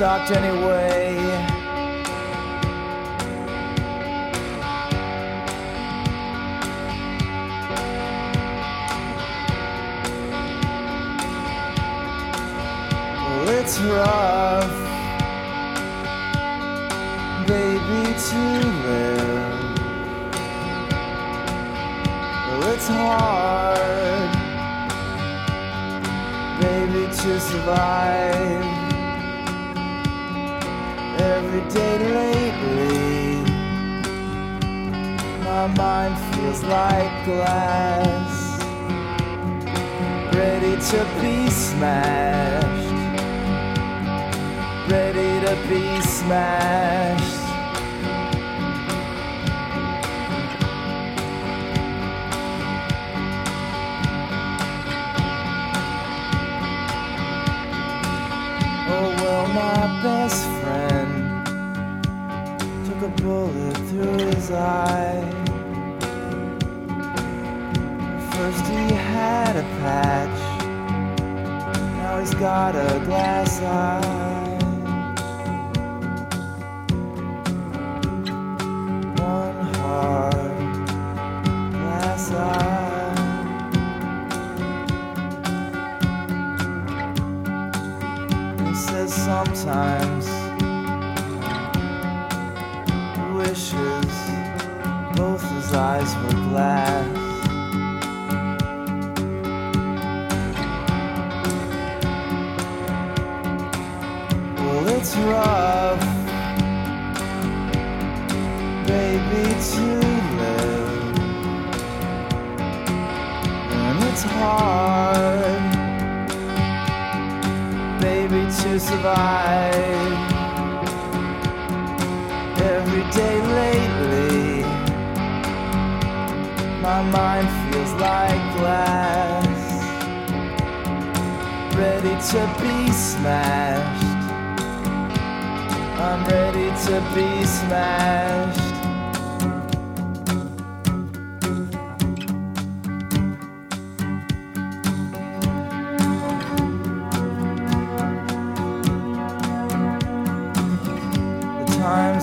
You stopped anyway. Well, it's rough, baby, to live. Well, it's hard, baby, to survive. Every day lately, my mind feels like glass ready to be smashed, ready to be smashed. Bullet through his eye. First he had a patch, now he's got a glass eye.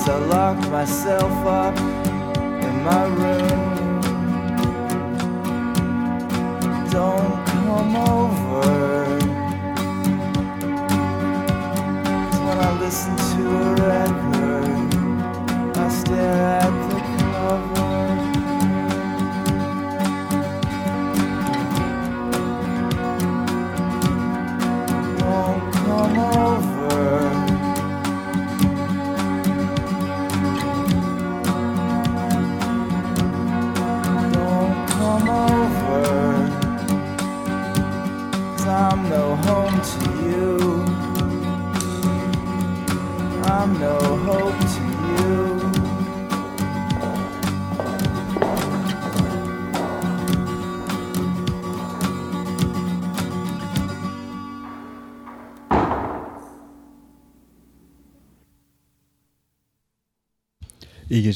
I locked myself up in my room. Don't come over. when I listen to a record, I stare at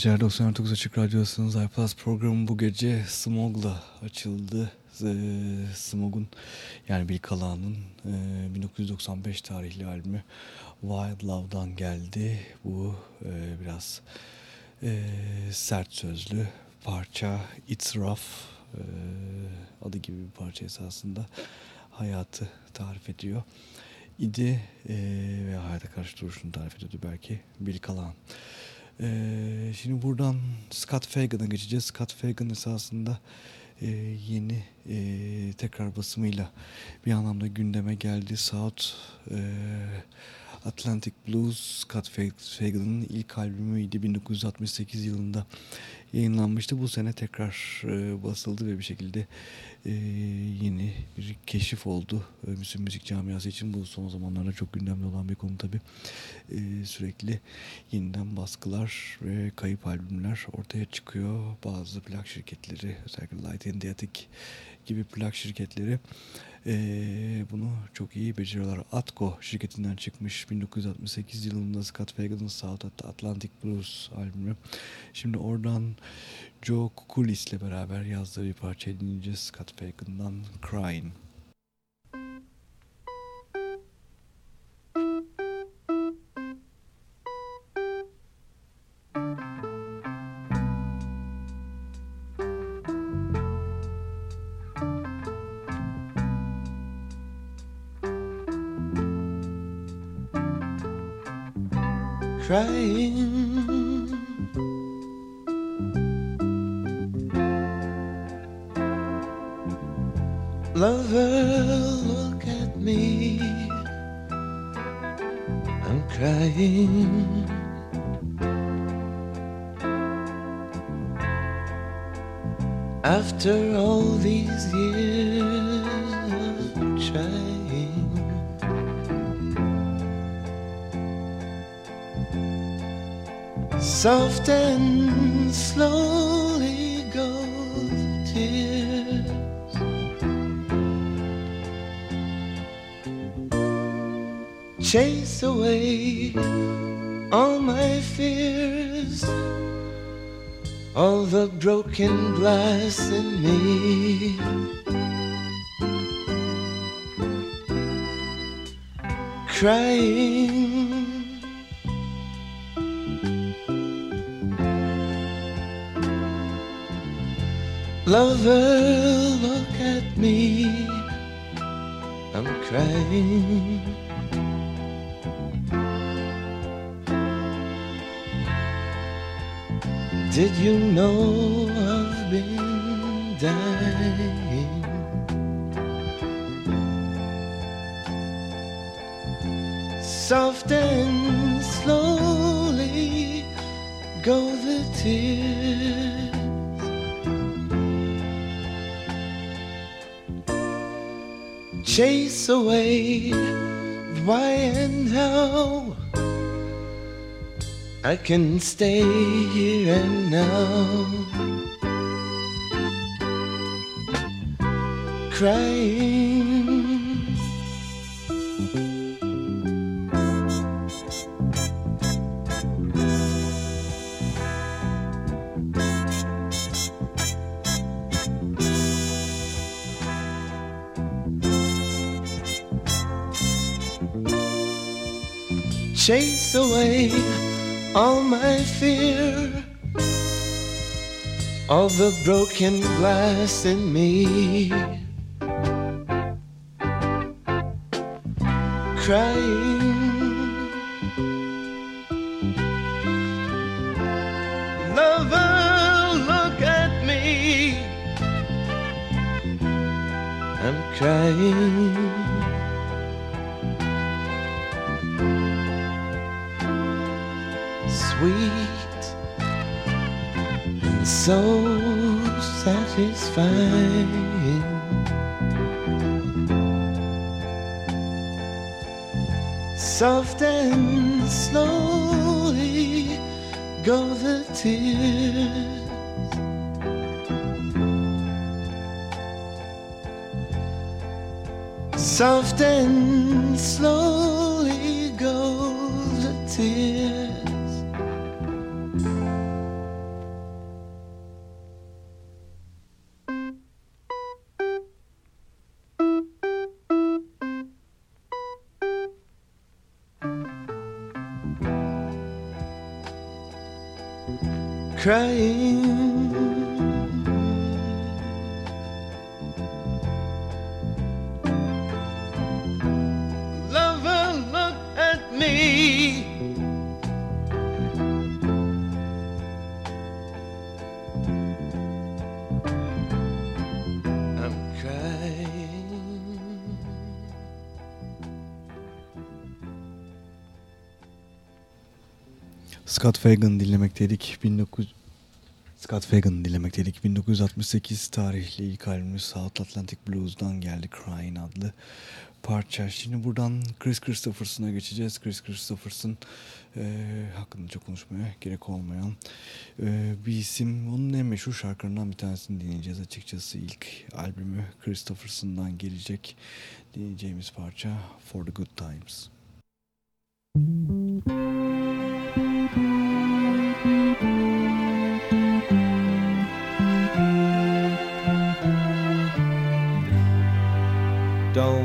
geceler 99 Açık Radyosu'nun iPlus programı bu gece Smog'la açıldı. Ee, Smog'un yani Bill Calah'ın e, 1995 tarihli albümü Wild Love'dan geldi. Bu e, biraz e, sert sözlü parça It's Rough e, adı gibi bir parça esasında hayatı tarif ediyor. İdi e, ve hayata karşı duruşunu tarif ediyordu belki Bill Callahan. Ee, şimdi buradan Scott Fagan'a geçeceğiz. Scott Fagan esasında e, yeni e, tekrar basımıyla bir anlamda gündeme geldi. South e, Atlantic Blues Scott Fagan'ın ilk albümüydü 1968 yılında yayınlanmıştı. Bu sene tekrar e, basıldı ve bir şekilde e, yeni bir keşif oldu. E, müzik, müzik camiası için bu son zamanlarda çok gündemde olan bir konu tabi. E, sürekli yeniden baskılar ve kayıp albümler ortaya çıkıyor. Bazı plak şirketleri özellikle Light and the Attic gibi plak şirketleri e, bunu çok iyi beceriyorlar. Atco şirketinden çıkmış 1968 yılında Scott Fagan'ın South Atlantic Blues albümü. Şimdi oradan Joe Kukulis ile beraber yazdığı bir parça dinleyeceğiz Scott Fagan'dan Crying. Broken glass in me. Crying Did you know I've been dying? Soft and slowly go the tears. chase away why and how I can stay here and now. Crying. Chase away all my fear, all the broken glass in me. Crying, lover, look at me. I'm crying. Soft and slowly go the tears. Soft and slowly crying. Scott Fagan dinlemekteydik. 19 Scott Fagan dinlemekteydik. 1968 tarihli ilk albümü South Atlantic Blues'dan geldi Crying adlı parça. Şimdi buradan Chris Christopherson'a geçeceğiz. Chris Christopherson e, hakkında çok konuşmaya gerek olmayan e, bir isim. Onun en meşhur şarkılarından bir tanesini dinleyeceğiz açıkçası. ilk albümü Christopherson'dan gelecek dinleyeceğimiz parça For the Good Times.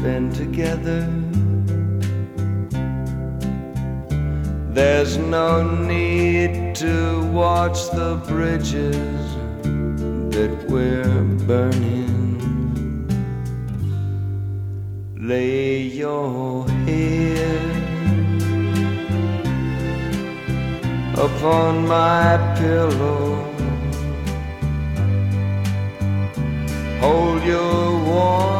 spend together. There's no need to watch the bridges that we're burning. Lay your head upon my pillow. Hold your warm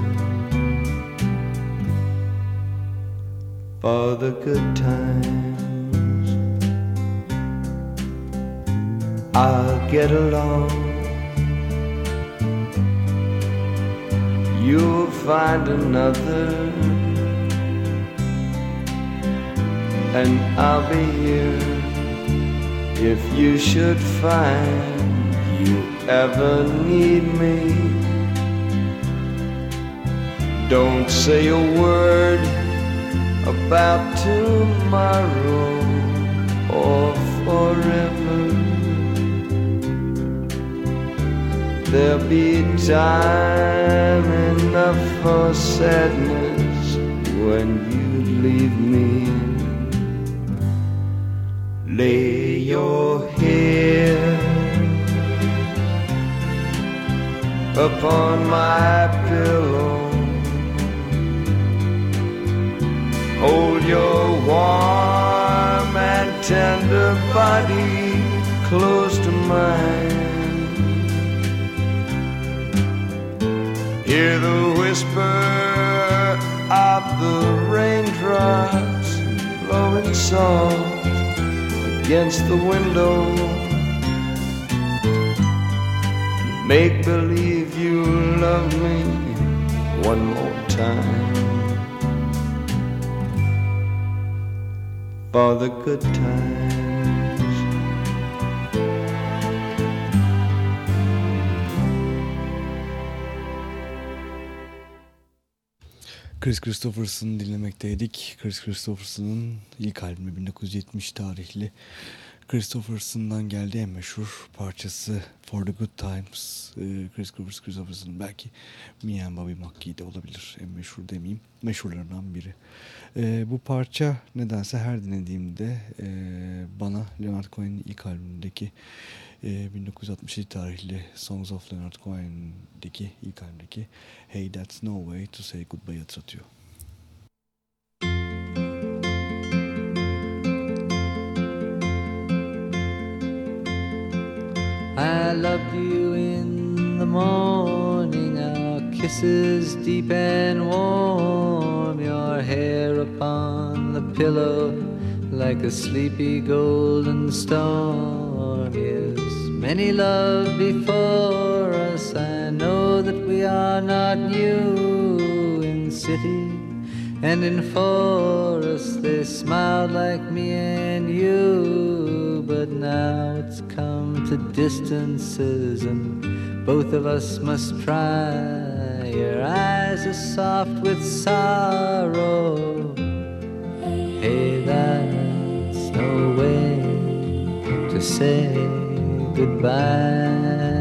For the good times, I'll get along. You'll find another, and I'll be here if you should find you ever need me. Don't say a word about tomorrow or forever. There'll be time enough for sadness when you leave me. Lay your head upon my pillow. Hold your warm and tender body close to mine. Hear the whisper of the raindrops blowing soft against the window. Make believe you love me one more time. For the good times. Chris Christopherson'ı dinlemekteydik. Chris Christopherson'ın ilk albümü 1970 tarihli. Christopherson'dan geldi en meşhur parçası For the Good Times. Ee, Chris Christopherson belki Me and Bobby McGee de olabilir. En meşhur demeyeyim. Meşhurlarından biri. Ee, bu parça nedense her dinlediğimde e, bana Leonard Cohen'in ilk albümündeki e, 1967 tarihli Songs of Leonard Cohen'deki ilk albümdeki Hey That's No Way to Say Goodbye hatırlatıyor. I loved you in the morning our kisses deep and warm, your hair upon the pillow like a sleepy golden storm. Yes, many love before us. I know that we are not new in city and in forests They smiled like me and you, but now it's come to distances and both of us must try. Your eyes are soft with sorrow. Hey, that's no way to say goodbye.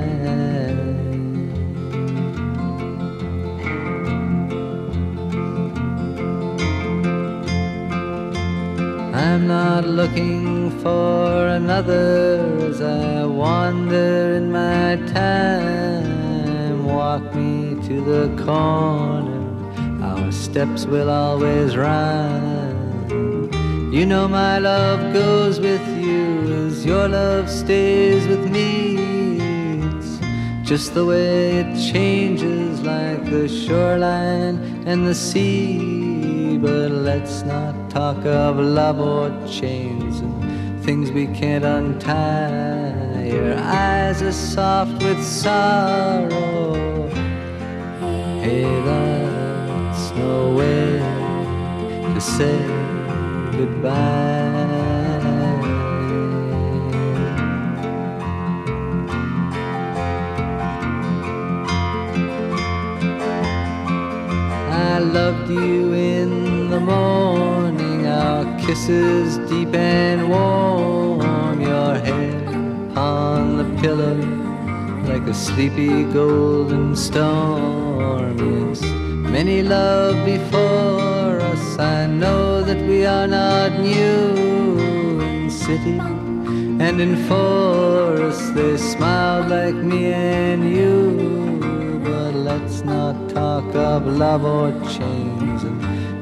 I'm not looking for another as I wander in my time. Walk me to the corner, our steps will always rhyme. You know my love goes with you as your love stays with me. It's just the way it changes like the shoreline and the sea. But let's not talk of love or chains and things we can't untie. Your eyes are soft with sorrow. Hey, that's no way to say goodbye. I loved you morning, our kisses deep and warm, your head on the pillow like a sleepy golden storm. Yes, many love before us. I know that we are not new in city and in forest. They smiled like me and you, but let's not talk of love or and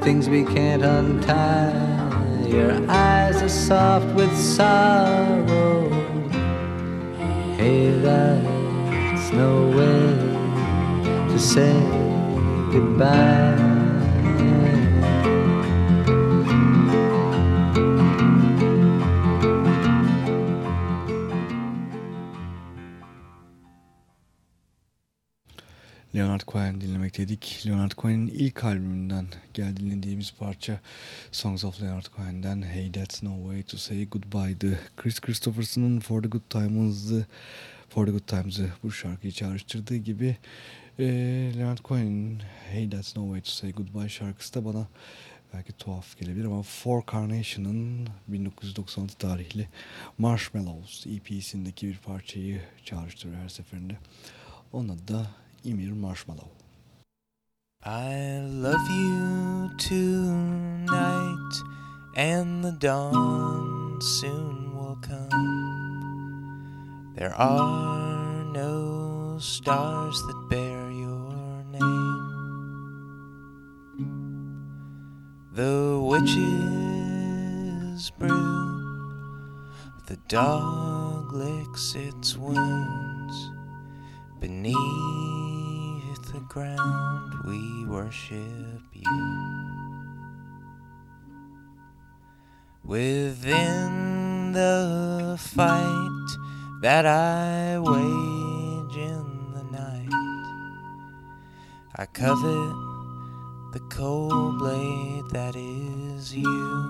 things we can't untie. Your eyes are soft with sorrow. Hey, that's no way to say goodbye. Leonard Cohen dinlemekteydik. Leonard Cohen'in ilk albümünden gel dinlediğimiz parça Songs of Leonard Cohen'den Hey That's No Way To Say Goodbye'dı. Chris Christopherson'ın For The Good Times'ı For The Good Times'ı bu şarkıyı çağrıştırdığı gibi e, Leonard Cohen'in Hey That's No Way To Say Goodbye şarkısı da bana belki tuhaf gelebilir ama Four Carnation'ın 1996 tarihli Marshmallows EP'sindeki bir parçayı çağrıştırıyor her seferinde. Adı da I love you tonight, and the dawn soon will come. There are no stars that bear your name. The witch's brew, the dog licks its wounds beneath the ground we worship you. Within the fight that I wage in the night, I covet the cold blade that is you.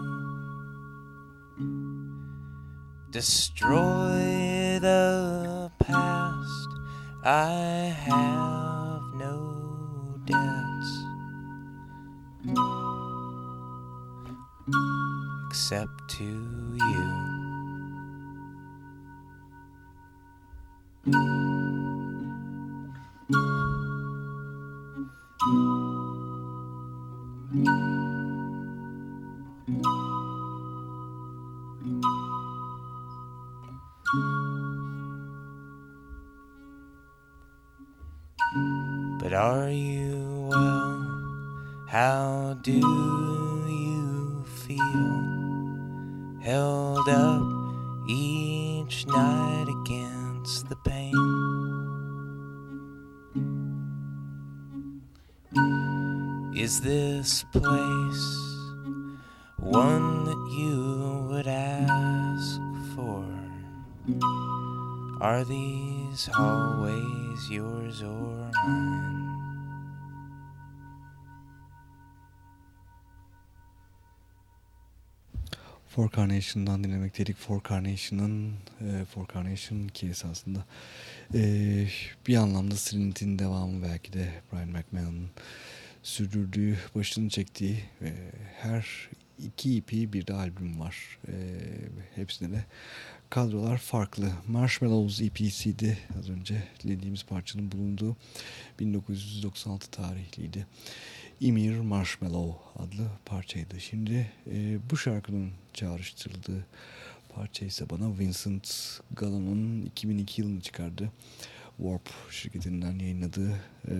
Destroy the past, I have debts except to you. Place one that you would ask for? Are these hallways yours or mine? Four Carnation'dan dinlemekteydik. Four Carnation'ın e, Four Carnation ki esasında e, bir anlamda Trinity'nin devamı belki de Brian McMahon'ın sürdürdüğü, başını çektiği ve her iki EP bir de albüm var. E, hepsinde de kadrolar farklı. Marshmallows EP'siydi az önce dinlediğimiz parçanın bulunduğu 1996 tarihliydi. Emir Marshmallow adlı parçaydı. Şimdi e, bu şarkının çağrıştırıldığı parça ise bana Vincent Gallo'nun 2002 yılını çıkardı. Warp şirketinden yayınladığı e,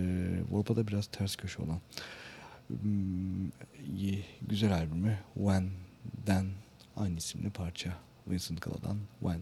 Warp'a da biraz ters köşe olan hmm, güzel albümü When'den aynı isimli parça Vincent Gallo'dan When.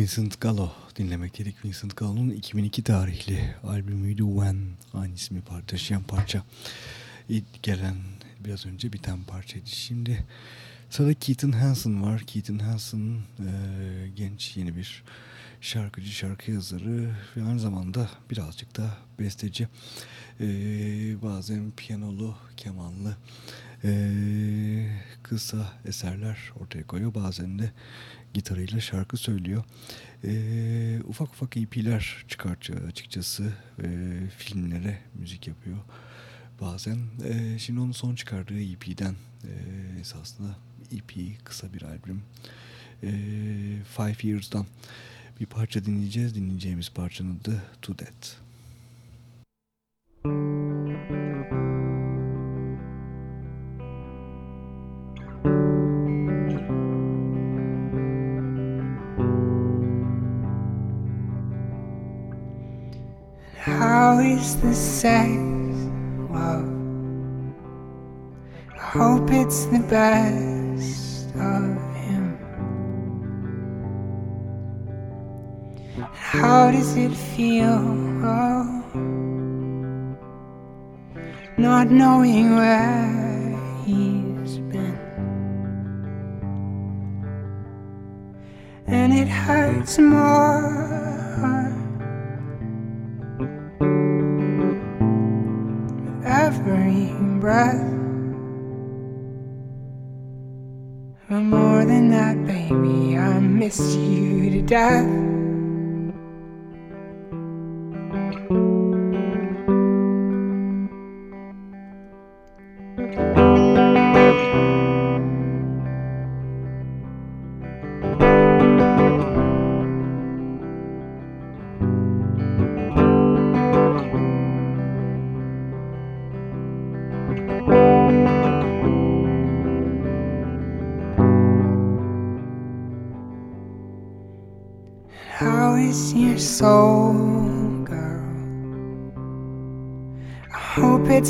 Vincent Gallo dinlemekteydik. Vincent Gallo'nun 2002 tarihli albümüydü When aynı ismi taşıyan parça. İlk gelen biraz önce biten parçaydı. Şimdi sırada Keaton Hansen var. Keaton Hansen e, genç yeni bir şarkıcı, şarkı yazarı ve aynı zamanda birazcık da besteci. E, bazen piyanolu, kemanlı e, kısa eserler ortaya koyuyor. Bazen de gitarıyla şarkı söylüyor. E, ufak ufak EP'ler çıkartıyor açıkçası. E, filmlere müzik yapıyor bazen. E, şimdi onun son çıkardığı EP'den e, esasında EP kısa bir albüm. E, Five Years'dan bir parça dinleyeceğiz. Dinleyeceğimiz parçanın adı To Death. Is the sex? Well, I hope it's the best of him. How does it feel? Oh, not knowing where he's been. And it hurts more breath. But more than that, baby, I miss you to death.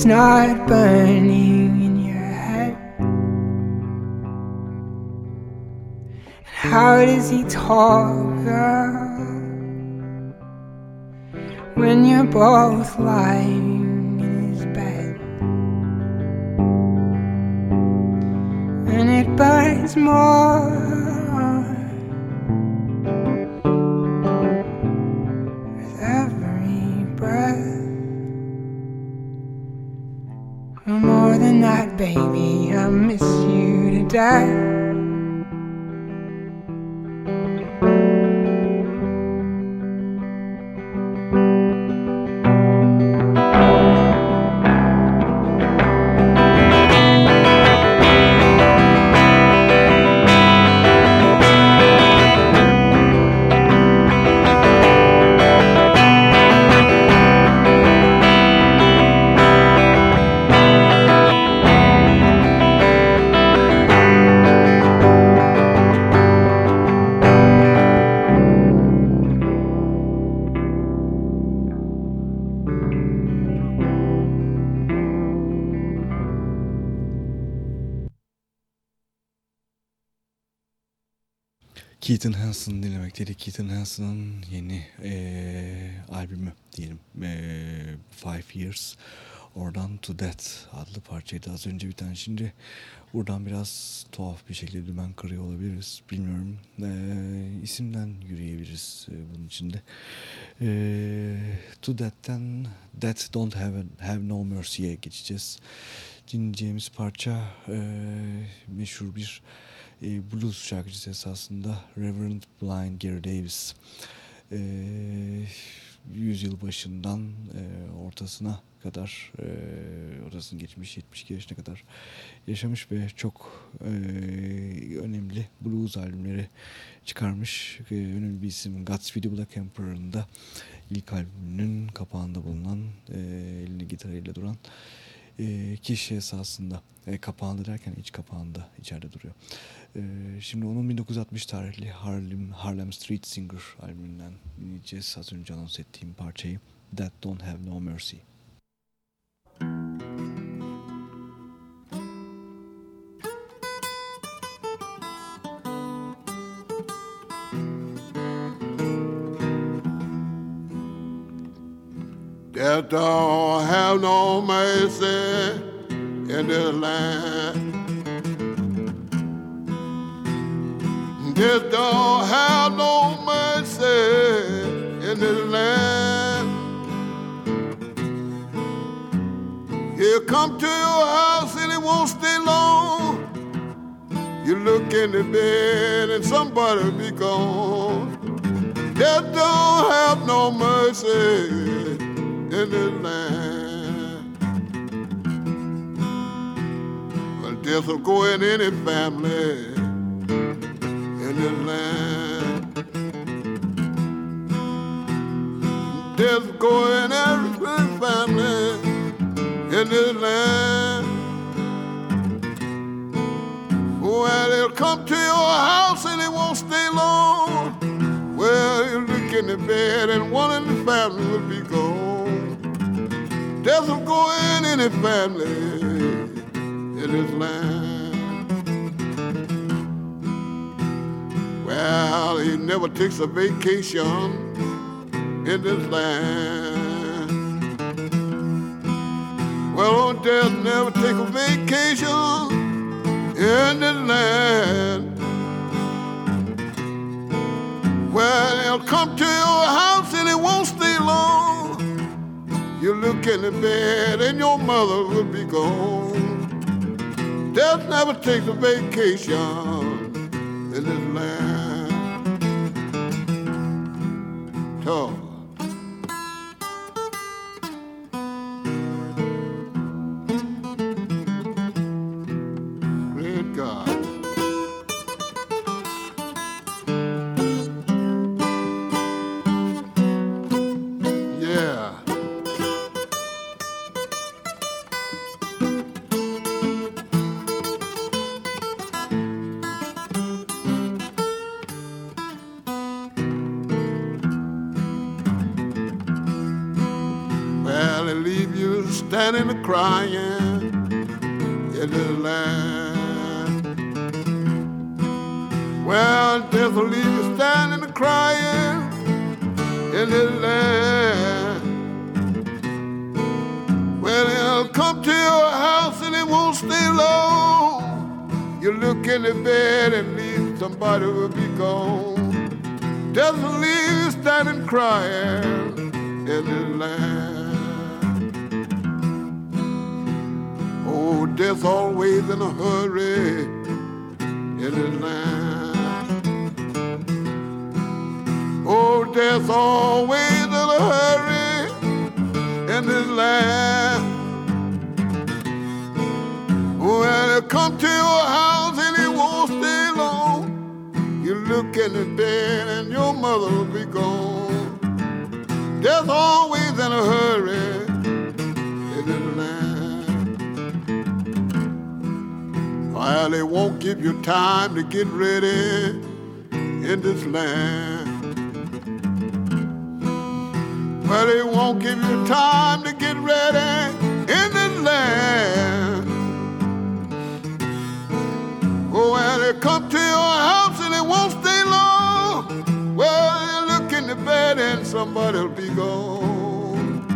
It's not burning in your head. And how does he talk, girl? When you're both lying in his bed. And it burns more baby, I miss you to death. Hansen'ın yeni eee, albümü diyelim. Eee, Five Years. Oradan To Death adlı parçaydı az önce bir tane. Şimdi buradan biraz tuhaf bir şekilde dümen kırıyor olabiliriz. Bilmiyorum. Eee, isimden yürüyebiliriz eee, bunun içinde. Eee to Death'ten Death Don't Have, Have No Mercy'ye geçeceğiz. Dinleyeceğimiz parça eee, meşhur bir e, blues şarkıcısı esasında Reverend Blind Gary Davis. E, yüzyıl başından e, ortasına kadar e, ortasını geçmiş 72 yaşına kadar yaşamış ve çok e, önemli blues albümleri çıkarmış. E, önemli bir isim Godspeed Black Emperor'ın da ilk albümünün kapağında bulunan e, elinde gitarıyla duran e, kişi esasında e, kapağında derken iç kapağında içeride duruyor. E, şimdi onun 1960 tarihli Harlem, Harlem Street Singer albümünden dinleyeceğiz. Az önce anons ettiğim parçayı That Don't Have No Mercy. Death don't have no mercy in this land. Death don't have no mercy in this land. He'll come to your house and he won't stay long. You look in the bed and somebody be gone. Death don't have no mercy in this land. Well, death will go in any family in this land. Death will go in every family in this land. Oh, well, they'll come to your house and they won't stay long. Well, you look in the bed and one in the family will be gone. Will go in any family in this land. Well, he never takes a vacation in this land. Well, old death never take a vacation in this land. Well, he'll come to your house You look in the bed and your mother will be gone. Death never takes a vacation in this land. Somebody'll be gone.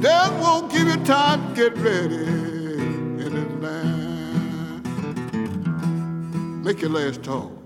Death won't give you time to get ready in. Make your last. Talk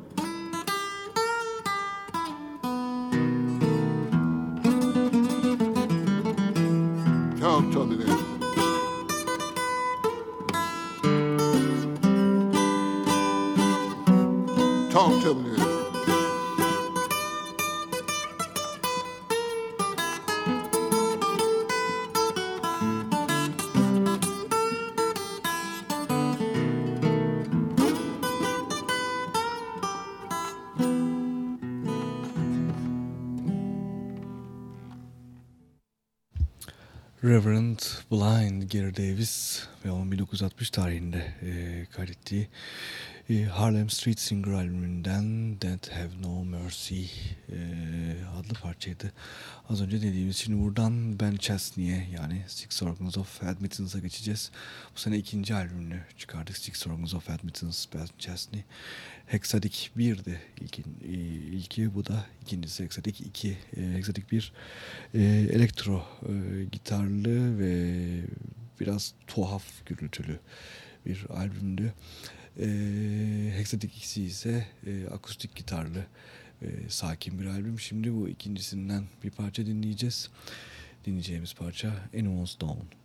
Blind Gary Davis ve onun 1960 tarihinde e, kaydettiği e, Harlem Street Singer albümünden That Have No Mercy e, adlı parçaydı. Az önce dediğimiz şimdi buradan Ben Chesney'e yani Six Organs of Admittance'a geçeceğiz. Bu sene ikinci albümünü çıkardık Six Organs of Admittance Ben Chesney. Hexadik 1'di ilkin, e, ilki bu da ikincisi Hexadik 2. E, Hexadik 1 e, elektro e, gitarlı ve biraz tuhaf gürültülü bir albümdü. E, Hexadik 2 ise akustik gitarlı e, sakin bir albüm. Şimdi bu ikincisinden bir parça dinleyeceğiz. Dinleyeceğimiz parça Anyone's Down.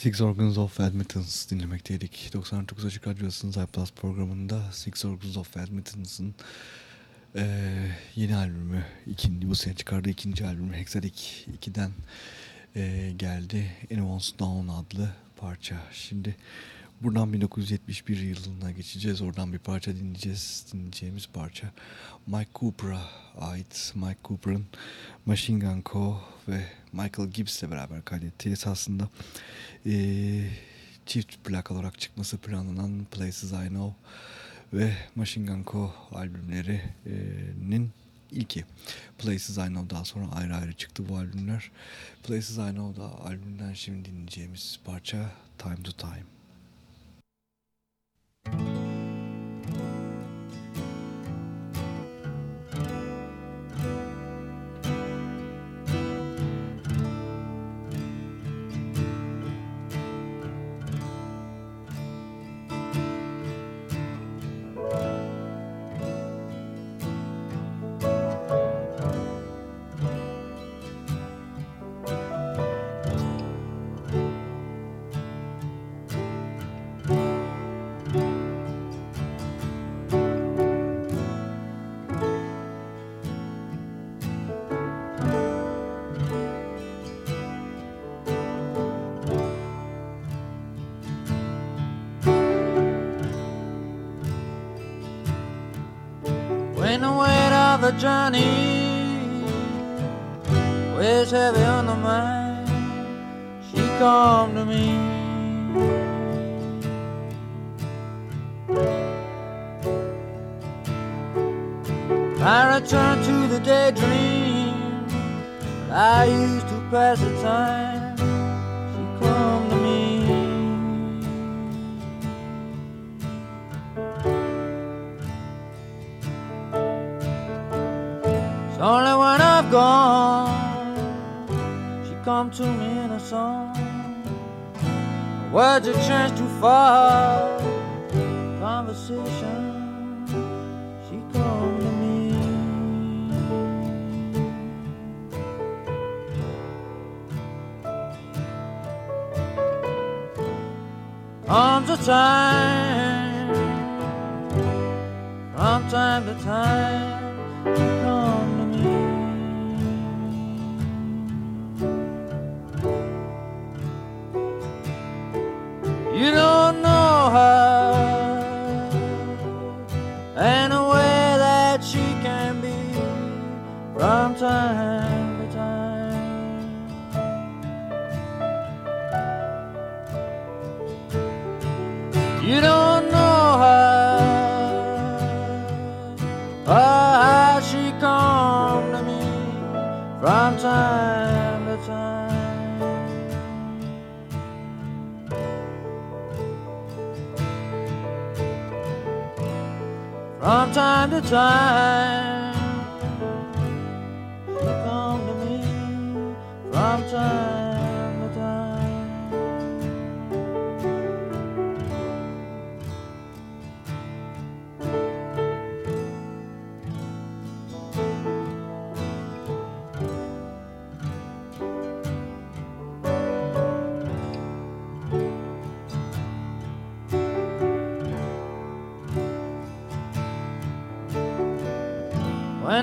Six Organs of Admittance dinlemekteydik. 99 Açık Radyosu'nun iPlus programında Six Organs of Admittance'ın e, yeni albümü, ikinci, bu sene çıkardığı ikinci albümü Hexadic 2'den e, geldi. Anyone's Down adlı parça. Şimdi buradan 1971 yılına geçeceğiz. Oradan bir parça dinleyeceğiz. Dinleyeceğimiz parça Mike Cooper'a ait. Mike Cooper'ın Machine Gun Co. ve Michael Gibbs'le beraber kaydettiği esasında e, çift plak olarak çıkması planlanan Places I Know ve Machine Gun Co. albümlerinin ilki. Places I Know daha sonra ayrı ayrı çıktı bu albümler. Places I Know'da albümden şimdi dinleyeceğimiz parça Time to Time. You don't know her Time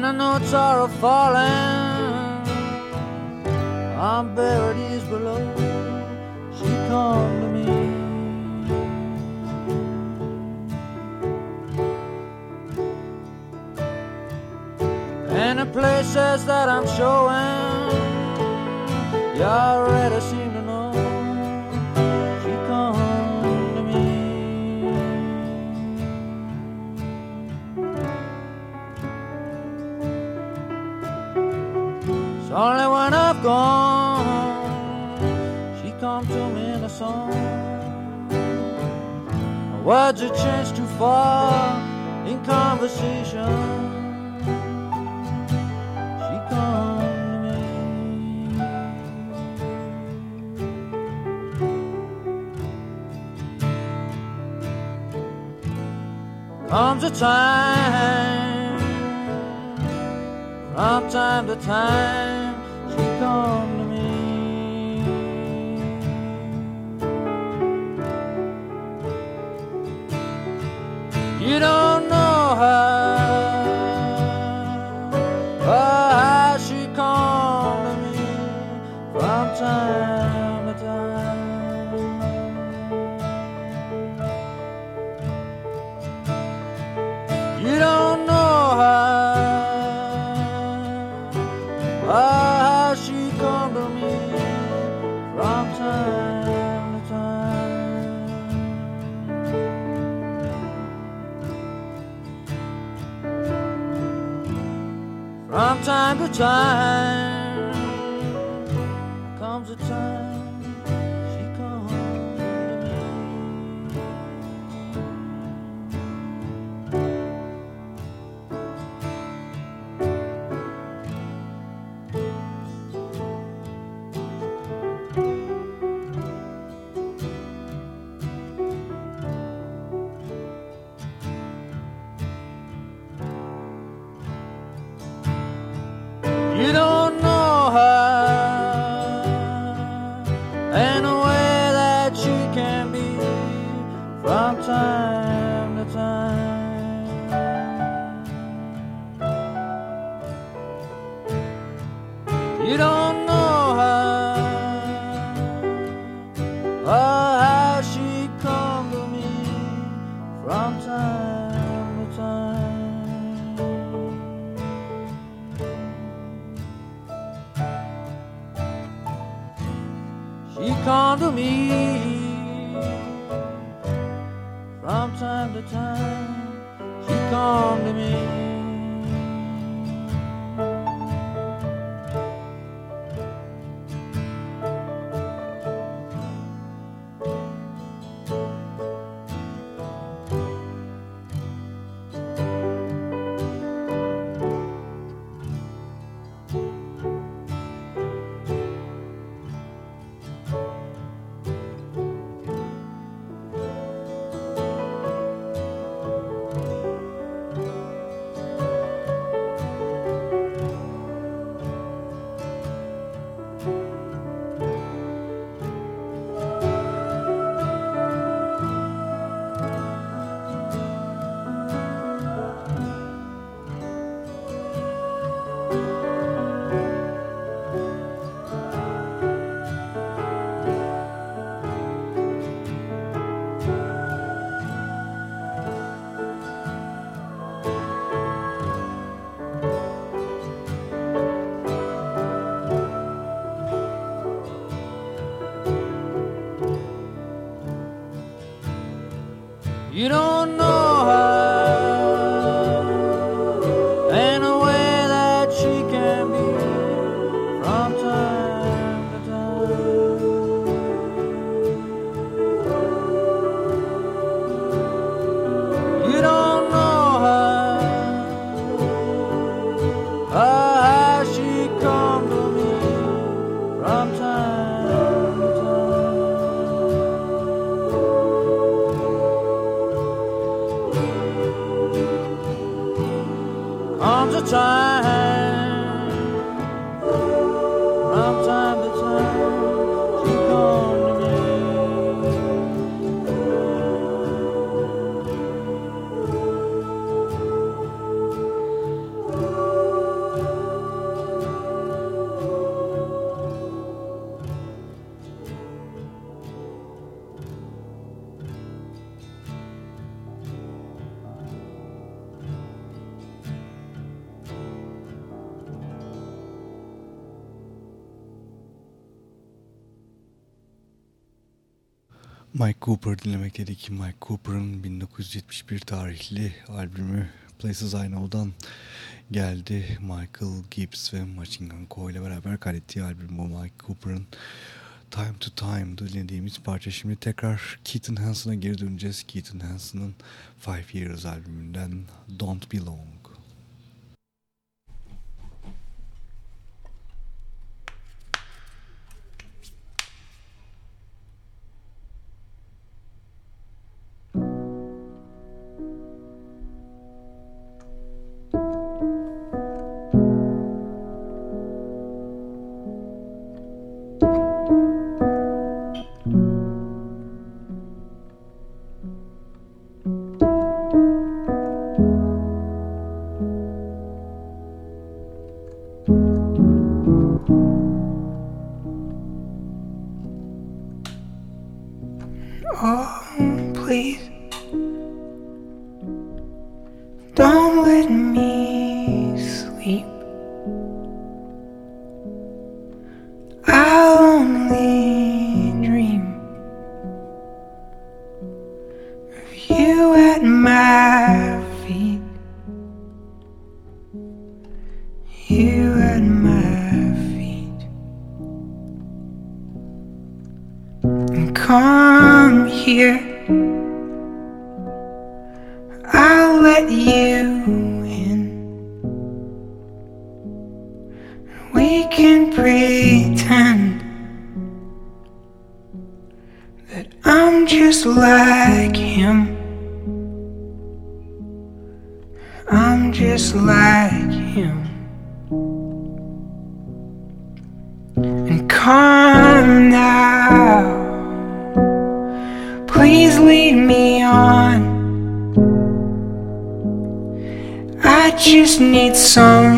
the notes are falling, I'm buried below. She come to me. And the places that I'm showing, you already seem to know. Words have changed too far in conversation. She come to me. Comes a time from time to time she come Mike Cooper dinlemek dedik. Mike Cooper'ın 1971 tarihli albümü Places I Know'dan geldi. Michael Gibbs ve Machine Gun Co. ile beraber kaydettiği albüm bu Mike Cooper'ın. Time to Time dinlediğimiz parça. Şimdi tekrar Keaton Hansen'a geri döneceğiz. Keaton Hansen'ın Five Years albümünden Don't Belong. Just like him. I'm just like him. And come now. Please lead me on. I just need something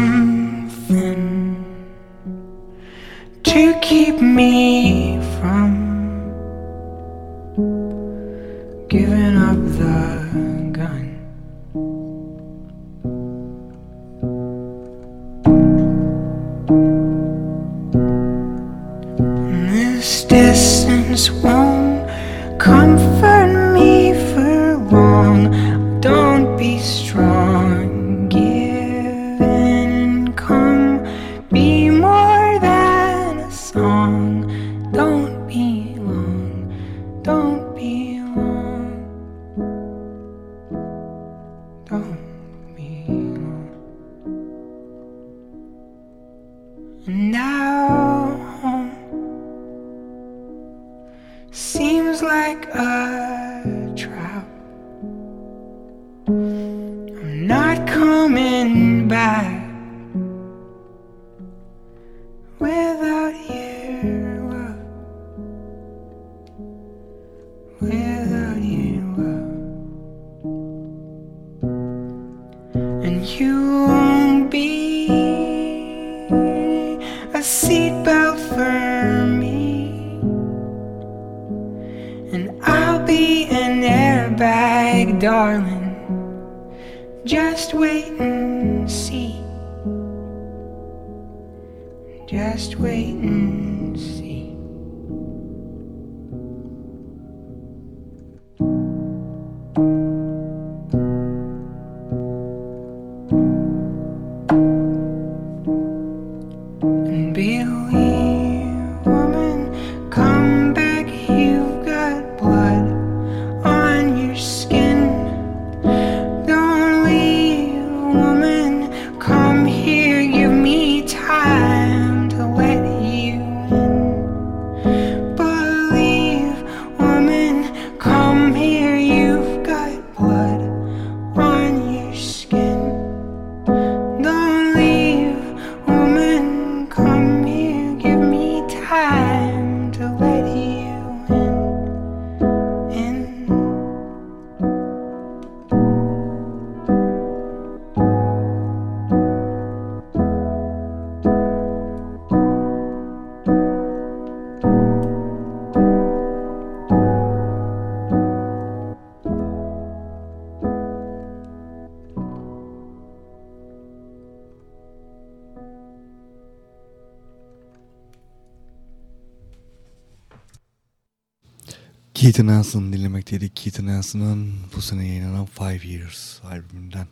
Keith Hansen dinlemekteydik. Keith Hansen'ın bu sene yayınlanan Five Years albümünden.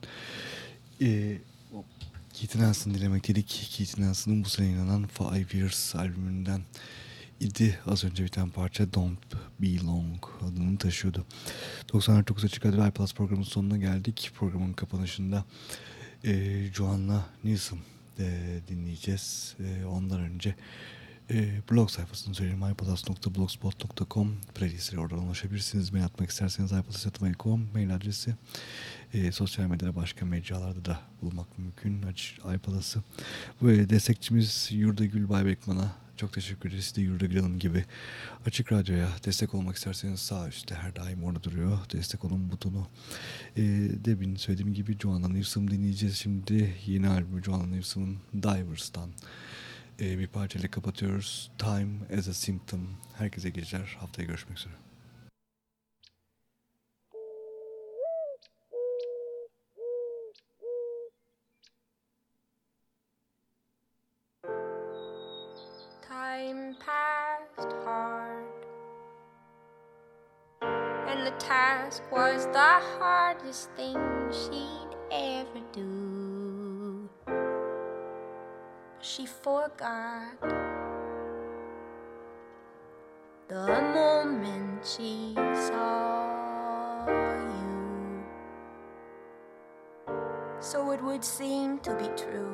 Ee, Keith Hansen dinlemekteydik. Keith Hansen'ın bu sene yayınlanan Five Years albümünden idi. Az önce biten parça Don't Be Long adını taşıyordu. 99 Açık Radyo iPlus programının sonuna geldik. Programın kapanışında e, Joanna Newsom e, dinleyeceğiz. E, ondan önce e, blog sayfasını söyleyeyim iPlus.blogspot.com playlistleri oradan ulaşabilirsiniz. Mail atmak isterseniz iPlus.com mail adresi. E, sosyal medyada başka mecralarda da bulmak mümkün. Aç iPlus'ı. Ve destekçimiz Yurda Gül Baybekman'a çok teşekkür ederiz. De Yurda Gül Hanım gibi Açık Radyo'ya destek olmak isterseniz sağ üstte her daim orada duruyor. Destek olun butonu. E, demin söylediğim gibi Joanna Newsom dinleyeceğiz. Şimdi yeni albümü Joanna Newsom'ın Divers'tan e, bir parçayla kapatıyoruz. Time as a Symptom. Herkese geceler. Haftaya görüşmek üzere. Time passed hard, and the task was the hardest thing. God. the moment she saw you. So it would seem to be true.